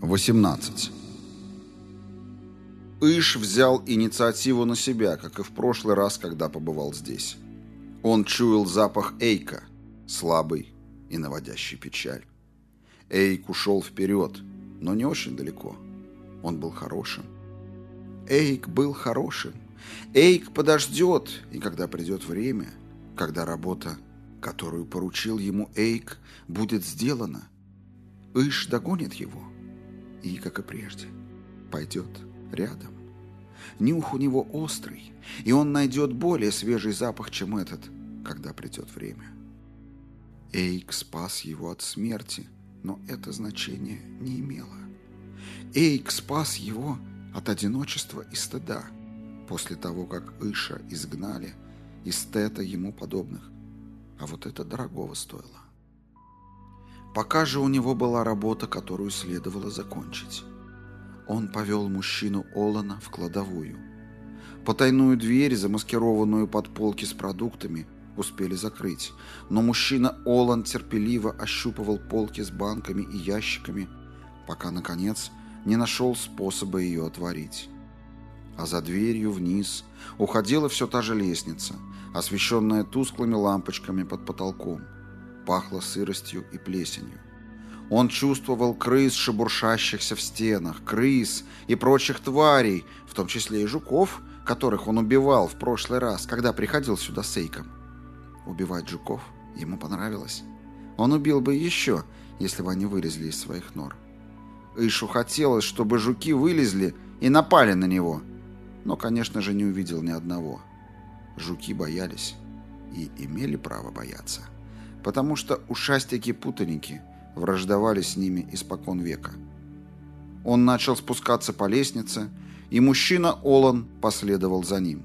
18. Иш взял инициативу на себя, как и в прошлый раз, когда побывал здесь. Он чуял запах Эйка, слабый и наводящий печаль. Эйк ушел вперед, но не очень далеко. Он был хорошим. Эйк был хорошим. Эйк подождет, и когда придет время, когда работа, которую поручил ему Эйк, будет сделана, Иш догонит его и, как и прежде, пойдет рядом. Нюх у него острый, и он найдет более свежий запах, чем этот, когда придет время. Эйк спас его от смерти, но это значение не имело. Эйк спас его от одиночества и стыда после того, как Иша изгнали из Тета ему подобных. А вот это дорогого стоило. Пока же у него была работа, которую следовало закончить. Он повел мужчину Олана в кладовую. Потайную дверь, замаскированную под полки с продуктами, успели закрыть, но мужчина Олан терпеливо ощупывал полки с банками и ящиками, пока, наконец, не нашел способа ее отворить. А за дверью вниз уходила все та же лестница, освещенная тусклыми лампочками под потолком – пахло сыростью и плесенью. Он чувствовал крыс, шебуршащихся в стенах, крыс и прочих тварей, в том числе и жуков, которых он убивал в прошлый раз, когда приходил сюда с Эйком. Убивать жуков ему понравилось. Он убил бы еще, если бы они вылезли из своих нор. Ишу хотелось, чтобы жуки вылезли и напали на него, но, конечно же, не увидел ни одного. Жуки боялись и имели право бояться потому что ушастики-путаники враждовали с ними испокон века. Он начал спускаться по лестнице, и мужчина Олан последовал за ним.